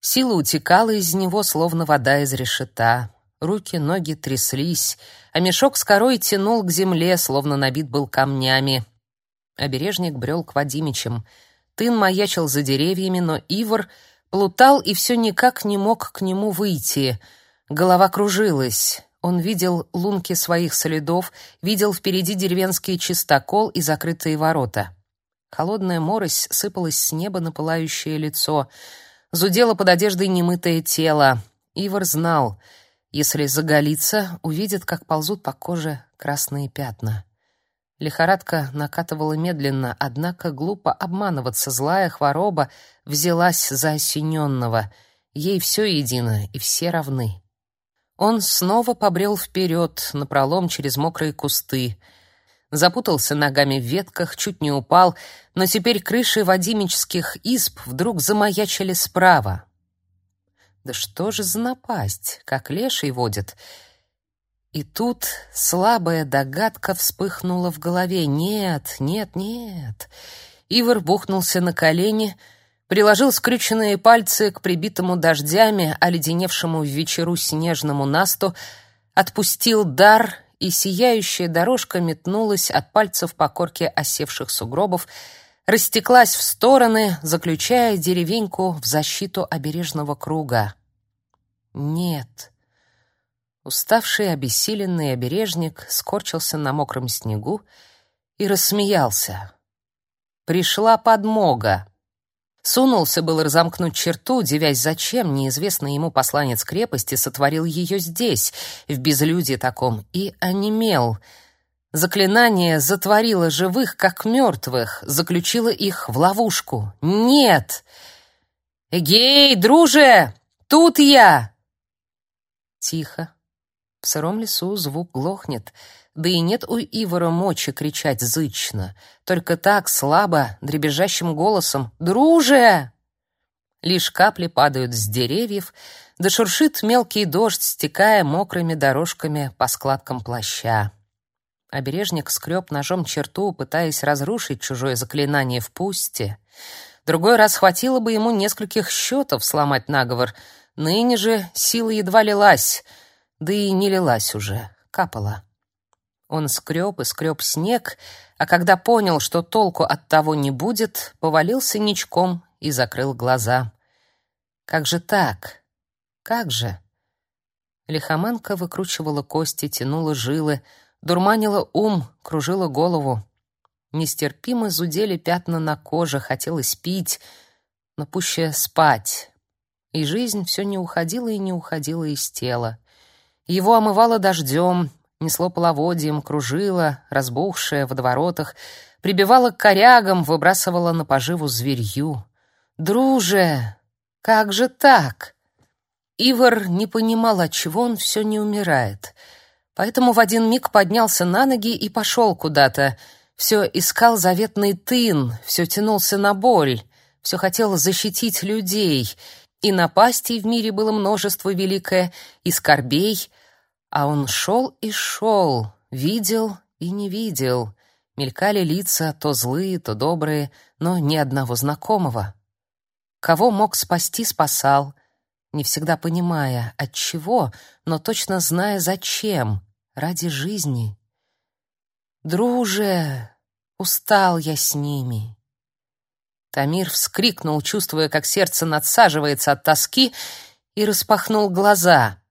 Сила утекала из него, словно вода из решета. Руки, ноги тряслись, а мешок с корой тянул к земле, словно набит был камнями. Обережник брел к Вадимичам. Тын маячил за деревьями, но Ивар плутал и все никак не мог к нему выйти. Голова кружилась. Он видел лунки своих следов, видел впереди деревенский чистокол и закрытые ворота. Холодная морось сыпалась с неба на пылающее лицо. Зудело под одеждой немытое тело. Ивар знал, если заголиться, увидит, как ползут по коже красные пятна. Лихорадка накатывала медленно, однако глупо обманываться. Злая хвороба взялась за осененного. Ей все едино, и все равны. Он снова побрел вперед, напролом через мокрые кусты. Запутался ногами в ветках, чуть не упал, но теперь крыши вадимических изб вдруг замаячили справа. Да что же за напасть, как леший водит — и тут слабая догадка вспыхнула в голове. Нет, нет, нет. Ивар бухнулся на колени, приложил скрюченные пальцы к прибитому дождями, оледеневшему в вечеру снежному насту, отпустил дар, и сияющая дорожка метнулась от пальцев по корке осевших сугробов, растеклась в стороны, заключая деревеньку в защиту обережного круга. Нет. Уставший, обессиленный обережник скорчился на мокром снегу и рассмеялся. Пришла подмога. Сунулся был разомкнуть черту, девясь, зачем неизвестный ему посланец крепости сотворил ее здесь, в безлюдье таком, и онемел. Заклинание затворило живых, как мертвых, заключило их в ловушку. «Нет!» «Эгей, друже! Тут я!» Тихо, в сыром лесу звук глохнет, да и нет у Ивара мочи кричать зычно, только так слабо, дребезжащим голосом «Друже!». Лишь капли падают с деревьев, да шуршит мелкий дождь, стекая мокрыми дорожками по складкам плаща. Обережник скреб ножом черту, пытаясь разрушить чужое заклинание в пусте. Другой раз хватило бы ему нескольких счетов сломать наговор. Ныне же сила едва лилась — да и не лилась уже, капала. Он скреб и скреб снег, а когда понял, что толку от того не будет, повалился ничком и закрыл глаза. Как же так? Как же? Лихоманка выкручивала кости, тянула жилы, дурманила ум, кружила голову. Нестерпимо зудели пятна на коже, хотелось пить, но пуще спать. И жизнь все не уходила и не уходила из тела. Его омывало дождем, несло половодьем, кружило, разбухшее в водоворотах, прибивало к корягам, выбрасывало на поживу зверью. «Друже, как же так?» Ивар не понимал, отчего он все не умирает. Поэтому в один миг поднялся на ноги и пошел куда-то. Все искал заветный тын, все тянулся на боль, все хотел защитить людей. И напастей в мире было множество великое, и скорбей, а он шел и шел, видел и не видел. Мелькали лица, то злые, то добрые, но ни одного знакомого. Кого мог спасти, спасал, не всегда понимая, от чего, но точно зная, зачем, ради жизни. «Друже, устал я с ними». Тамир вскрикнул, чувствуя, как сердце надсаживается от тоски, и распахнул глаза —